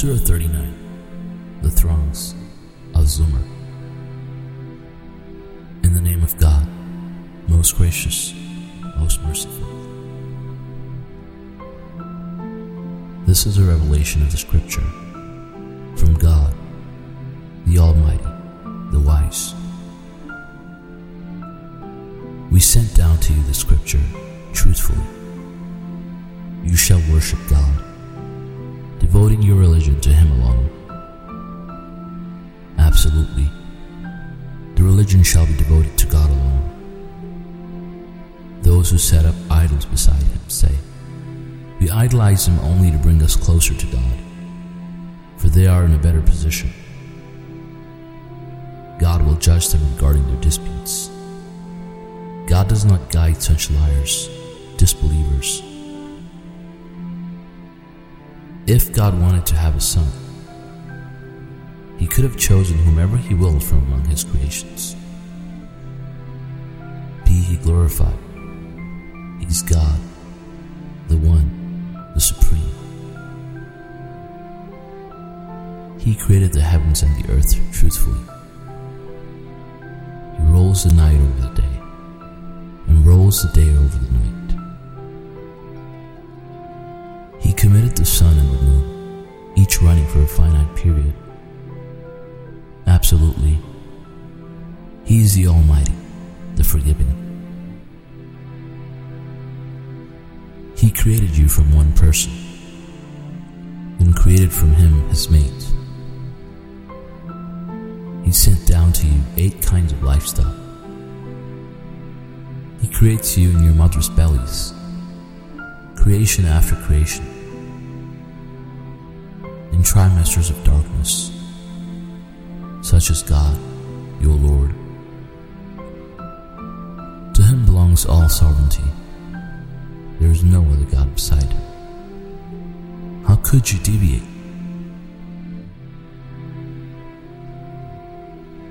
Surah 39 The Throngs of Zumar. In the name of God, most gracious, most merciful. This is a revelation of the Scripture from God, the Almighty, the Wise. We sent down to you the Scripture truthfully. You shall worship God devoting your religion to Him alone. Absolutely, the religion shall be devoted to God alone. Those who set up idols beside Him say, We idolize Him only to bring us closer to God, for they are in a better position. God will judge them regarding their disputes. God does not guide such liars, disbelievers, if God wanted to have a son, he could have chosen whomever he willed from among his creations. Be he glorified. He's God, the One, the Supreme. He created the heavens and the earth truthfully. He rolls the night over the day and rolls the day over the night. The sun and the moon, each running for a finite period. Absolutely. He is the Almighty, the Forgiving. He created you from one person, then created from him his mate. He sent down to you eight kinds of lifestyle. He creates you in your mother's bellies, creation after creation in trimesters of darkness, such as God, your Lord. To him belongs all sovereignty. There is no other God beside him. How could you deviate?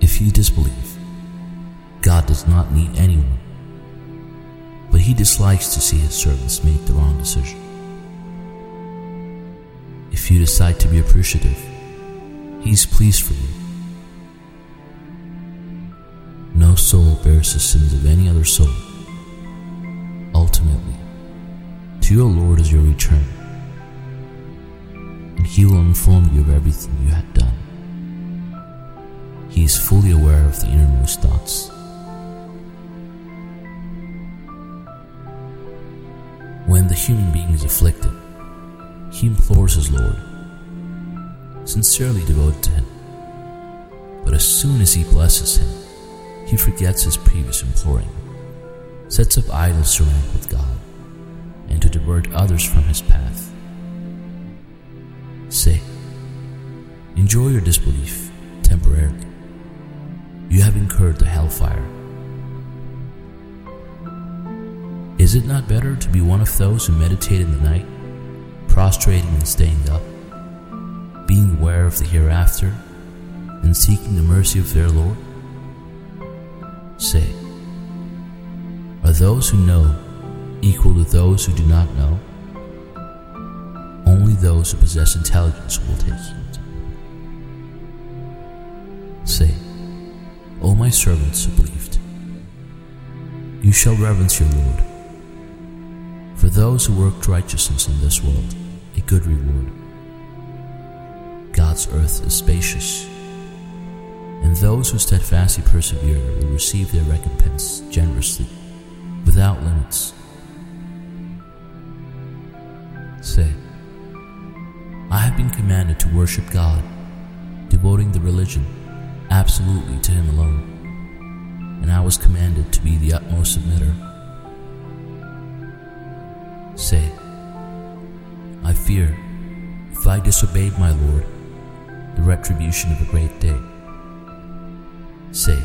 If you disbelieve, God does not need anyone, but he dislikes to see his servants make the wrong decision. If you decide to be appreciative, He's pleased for you. No soul bears the sins of any other soul. Ultimately, to your Lord is your return, and He will inform you of everything you had done. He is fully aware of the innermost thoughts. When the human being is afflicted, he implores his Lord, sincerely devoted to him. But as soon as he blesses him, he forgets his previous imploring, sets up idols to rank with God, and to divert others from his path. Say, enjoy your disbelief temporarily. You have incurred the hellfire. Is it not better to be one of those who meditate in the night? Prostrating and staying up, being aware of the hereafter, and seeking the mercy of their Lord? Say, are those who know equal to those who do not know? Only those who possess intelligence will take heed. Say, O my servants who believed, you shall reverence your Lord. For those who worked righteousness in this world, a good reward. God's earth is spacious, and those who steadfastly persevere will receive their recompense generously, without limits. Say, I have been commanded to worship God, devoting the religion absolutely to Him alone, and I was commanded to be the utmost submitter. Say, I fear, if I disobeyed my Lord, the retribution of a great day. Say,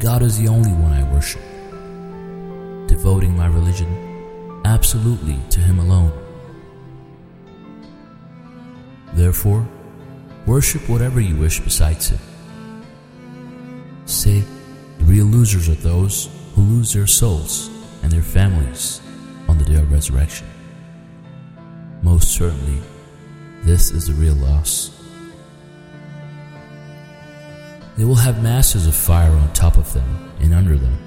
God is the only one I worship, devoting my religion absolutely to Him alone. Therefore, worship whatever you wish besides Him. Say, the real losers are those who lose their souls and their families on the day of resurrection. Most certainly, This is the real loss. They will have masses of fire on top of them and under them.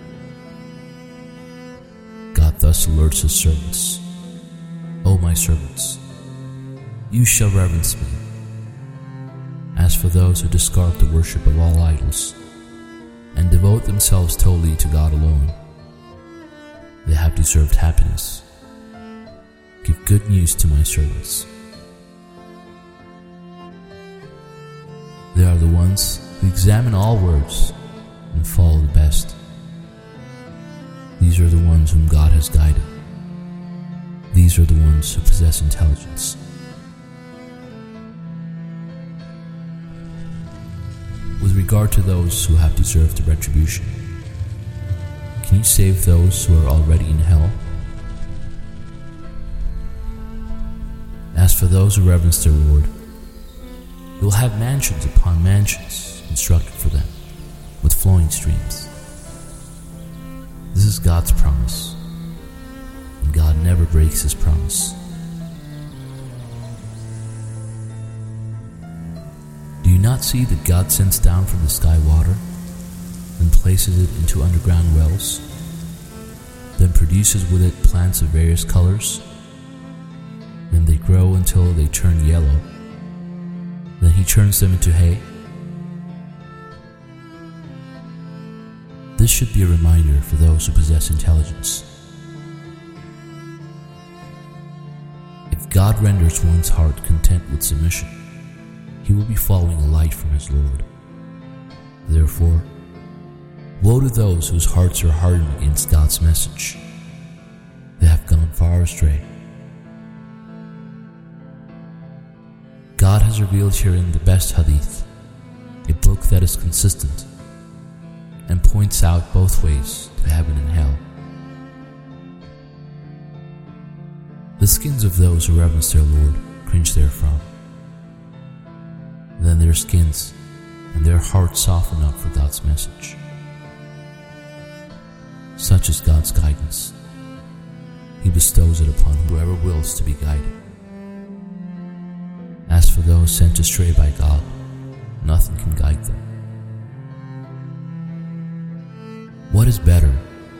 God thus alerts his servants O my servants, you shall reverence me. As for those who discard the worship of all idols and devote themselves totally to God alone, they have deserved happiness. Give good news to my servants. They are the ones who examine all words and follow the best. These are the ones whom God has guided. These are the ones who possess intelligence. With regard to those who have deserved the retribution, can you save those who are already in hell? As for those who reverence their Lord, they will have mansions upon mansions constructed for them with flowing streams. This is God's promise, and God never breaks his promise. Do you not see that God sends down from the sky water, then places it into underground wells, then produces with it plants of various colors? Then they grow until they turn yellow. Then he turns them into hay. This should be a reminder for those who possess intelligence. If God renders one's heart content with submission, he will be following a light from his Lord. Therefore, woe to those whose hearts are hardened against God's message. They have gone far astray. God has revealed herein the best hadith, a book that is consistent and points out both ways to heaven and hell. The skins of those who reverence their Lord cringe therefrom. Then their skins and their hearts soften up for God's message. Such is God's guidance. He bestows it upon whoever wills to be guided. As for those sent astray by God, nothing can guide them. What is better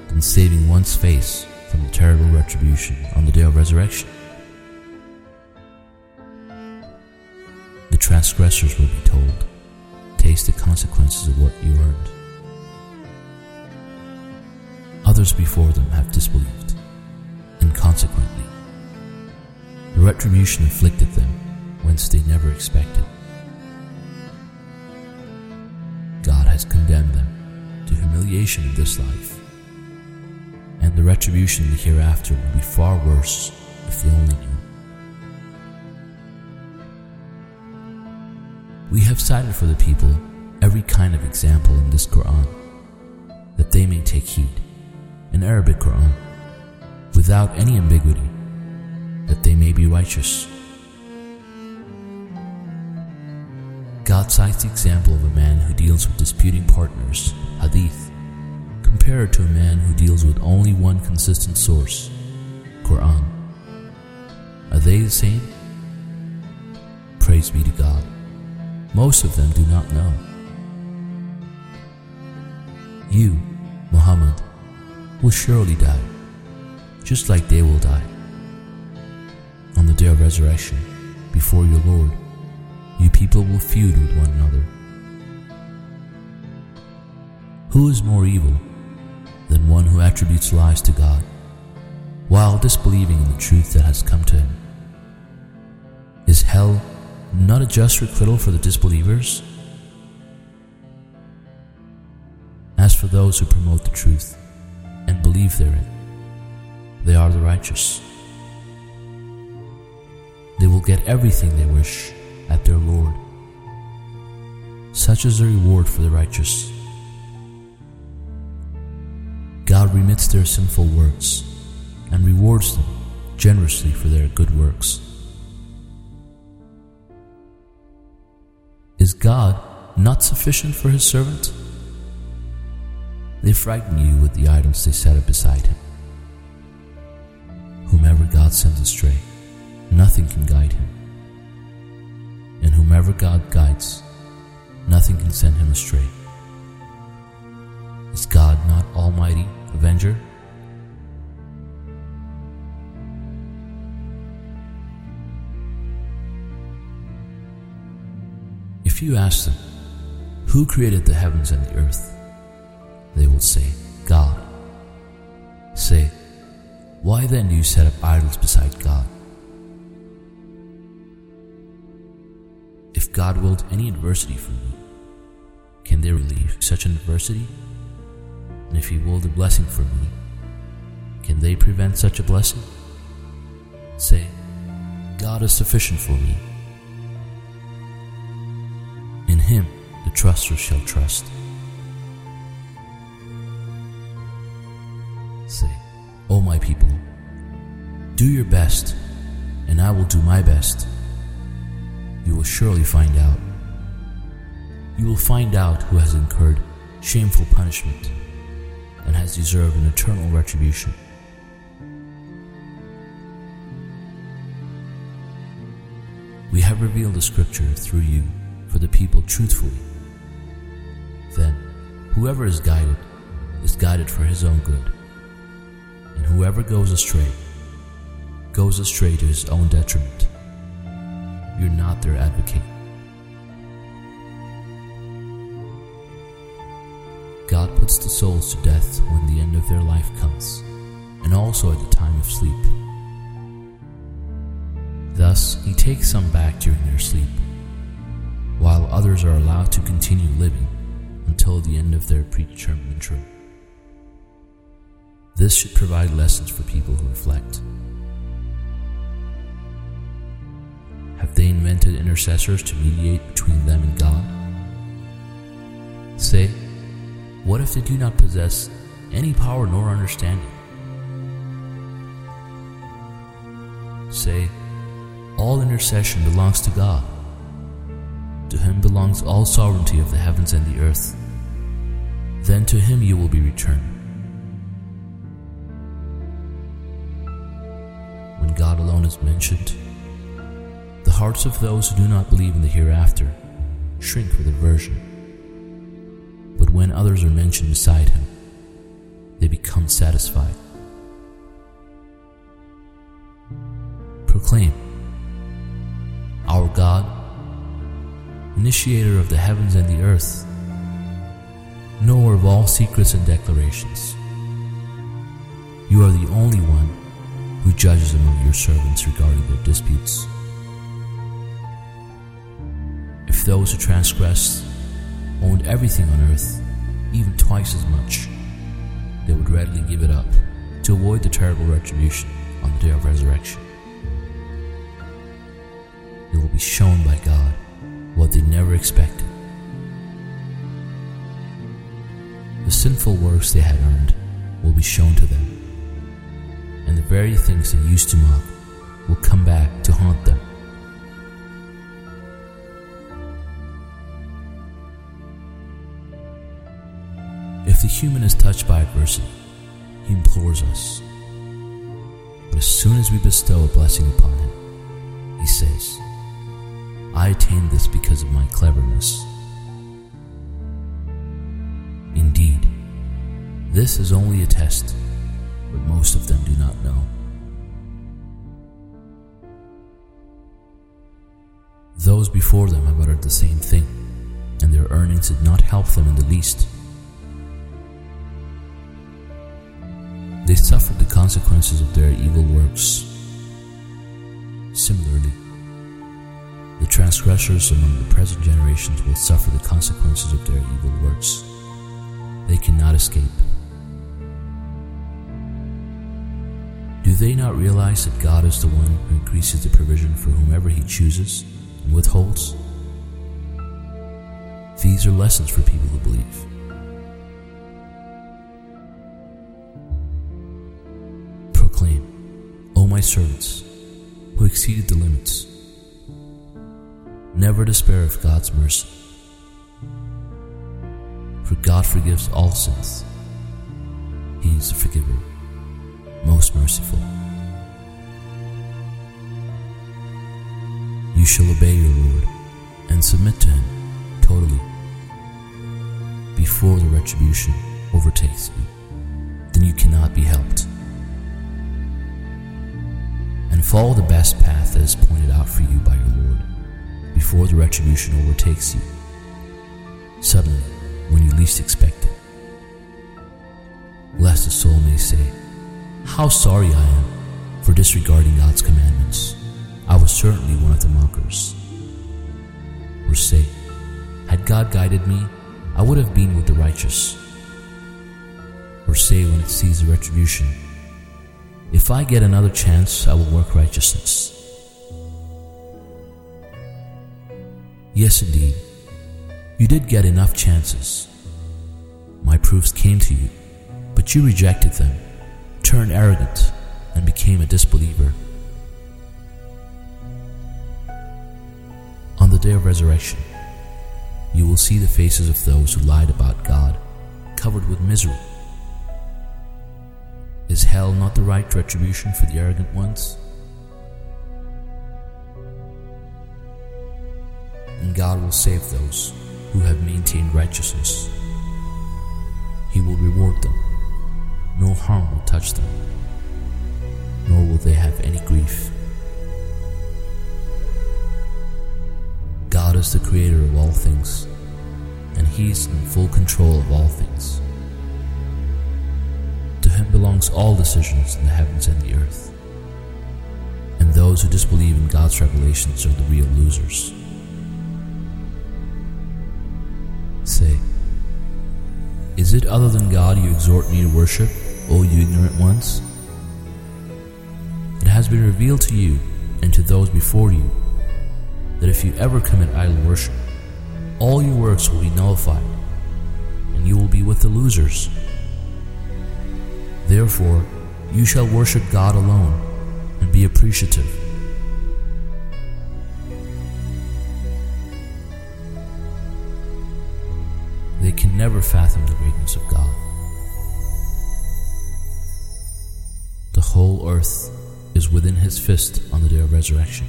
than saving one's face from the terrible retribution on the day of resurrection? The transgressors will be told, Taste the consequences of what you earned. Others before them have disbelieved, and consequently, the retribution inflicted them whence they never expected. God has condemned them to humiliation in this life, and the retribution in the hereafter will be far worse if they only knew. We have cited for the people every kind of example in this Quran, that they may take heed, an Arabic Quran, without any ambiguity, that they may be righteous. God cites the example of a man who deals with disputing partners, hadith, compared to a man who deals with only one consistent source, Quran. Are they the same? Praise be to God. Most of them do not know. You, Muhammad, will surely die, just like they will die. On the day of resurrection, before your Lord, you people will feud with one another. Who is more evil than one who attributes lies to God, while disbelieving in the truth that has come to him? Is hell not a just requital for the disbelievers? As for those who promote the truth and believe therein, they are the righteous. They will get everything they wish at their Lord. Such is the reward for the righteous. God remits their sinful works and rewards them generously for their good works. Is God not sufficient for his servant? They frighten you with the idols they set up beside him. Whomever God sends astray, nothing can guide him. and whomever God guides, nothing can send him astray. Is God not Almighty, Avenger? If you ask them, Who created the heavens and the earth? They will say, God. Say, Why then do you set up idols beside God? If God willed any adversity for me, can they relieve such an adversity? And if He willed a blessing for me, can they prevent such a blessing? Say, God is sufficient for me. In Him the trusters shall trust. Say, O my people, do your best, and I will do my best. You will surely find out. You will find out who has incurred shameful punishment and has deserved an eternal retribution. We have revealed the scripture through you for the people truthfully. Then, whoever is guided is guided for his own good, whoever goes astray goes astray to his own detriment. You're not their advocate. God puts the souls to death when the end of their life comes, and also at the time of sleep. Thus, He takes some back during their sleep, while others are allowed to continue living until the end of their predetermined term. This should provide lessons for people who reflect. Have they invented intercessors to mediate between them and God? Say, what if they do not possess any power nor understanding? Say, all intercession belongs to God. To him belongs all sovereignty of the heavens and the earth. Then to him you will be returned. Is mentioned, the hearts of those who do not believe in the hereafter shrink with aversion. But when others are mentioned beside him, they become satisfied. Proclaim, Our God, initiator of the heavens and the earth, knower of all secrets and declarations. You are the only one who judges among your servants regarding their disputes. If those who transgress owned everything on earth, even twice as much, they would readily give it up to avoid the terrible retribution on the day of resurrection. They will be shown by God what they never expected. The sinful works they had earned will be shown to them, and the very things they used to mock will come back to haunt them. If the human is touched by adversity, he implores us. But as soon as we bestow a blessing upon him, he says, I attained this because of my cleverness. Indeed, this is only a test, but most of them do not know. Those before them have uttered the same thing, and their earnings did not help them in the least. They suffered the consequences of their evil works. Similarly, the transgressors among the present generations will suffer the consequences of their evil works. They cannot escape. Do they not realize that God is the one who increases the provision for whomever He chooses and withholds? These are lessons for people who believe. Proclaim, O my servants, who exceeded the limits, never despair of God's mercy. For God forgives all sins. He is the forgiver, most merciful. You shall obey your Lord and submit to Him totally before the retribution overtakes you, then you cannot be helped. And follow the best path that is pointed out for you by your Lord before the retribution overtakes you, suddenly when you least expect it. Lest the soul may say, How sorry I am for disregarding God's commandments. I was certainly one of the mockers. Or say, Had God guided me, I would have been with the righteous. Or say when it sees the retribution, If I get another chance, I will work righteousness. Yes, indeed, you did get enough chances. My proofs came to you, but you rejected them, turned arrogant, and became a disbeliever. On the day of resurrection, you will see the faces of those who lied about God, covered with misery. Is hell not the right retribution for the arrogant ones? And God will save those who have maintained righteousness. He will reward them. No harm will touch them, nor will they have any grief. God is the creator of all things, and He is in full control of all things. To Him belongs all decisions in the heavens and the earth, and those who disbelieve in God's revelations are the real losers. Say, Is it other than God you exhort me to worship, O you ignorant ones? It has been revealed to you and to those before you that if you ever commit idol worship, all your works will be nullified, and you will be with the losers. Therefore, you shall worship God alone and be appreciative. They can never fathom the greatness of God. The whole earth is within his fist on the day of resurrection.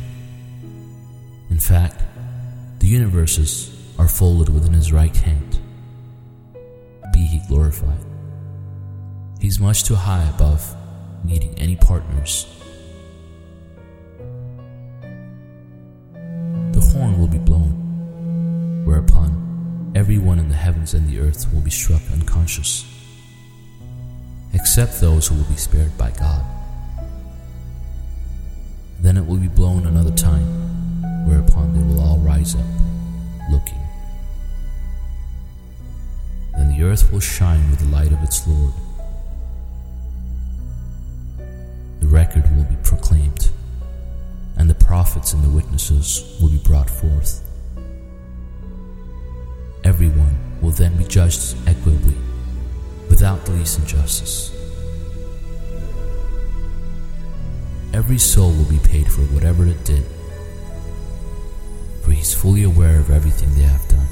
In fact, the universes are folded within his right hand. Be he glorified. He's much too high above needing any partners. The horn will be blown, whereupon everyone in the heavens and the earth will be struck unconscious, except those who will be spared by God. Then it will be blown another time, whereupon they will all rise up, looking. Then the earth will shine with the light of its Lord. The record will be proclaimed, and the prophets and the witnesses will be brought forth. Everyone will then be judged equitably, without the least injustice. Every soul will be paid for whatever it did, for he's fully aware of everything they have done.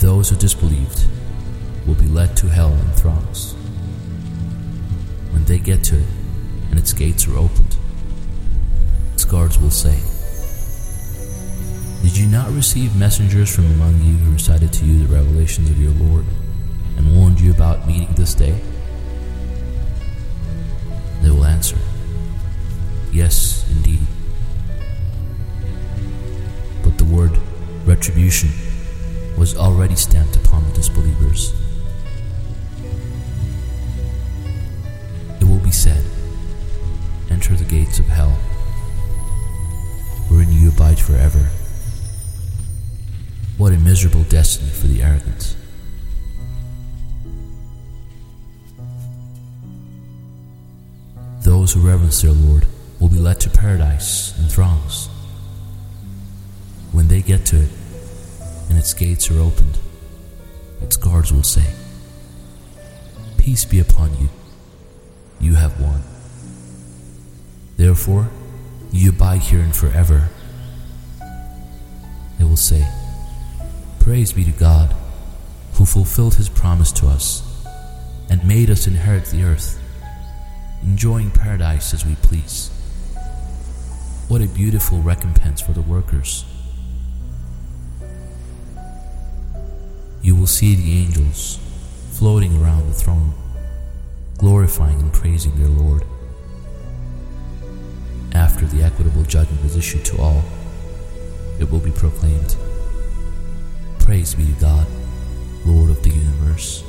Those who disbelieved will be led to hell in throngs. When they get to it and its gates are opened, its guards will say, Did you not receive messengers from among you who recited to you the revelations of your Lord and warned you about meeting this day? They will answer, Yes, indeed. But the word retribution was already stamped upon the disbelievers. It will be said, Enter the gates of hell, wherein you abide forever. What a miserable destiny for the arrogant. Those who reverence their Lord will be led to paradise in throngs. When they get to it and its gates are opened, its guards will say, Peace be upon you, you have won. Therefore, you abide here herein forever. They will say, Praise be to God, who fulfilled his promise to us and made us inherit the earth enjoying paradise as we please. What a beautiful recompense for the workers. You will see the angels floating around the throne, glorifying and praising their Lord. After the equitable judgment is issued to all, it will be proclaimed Praise be to God, Lord of the universe.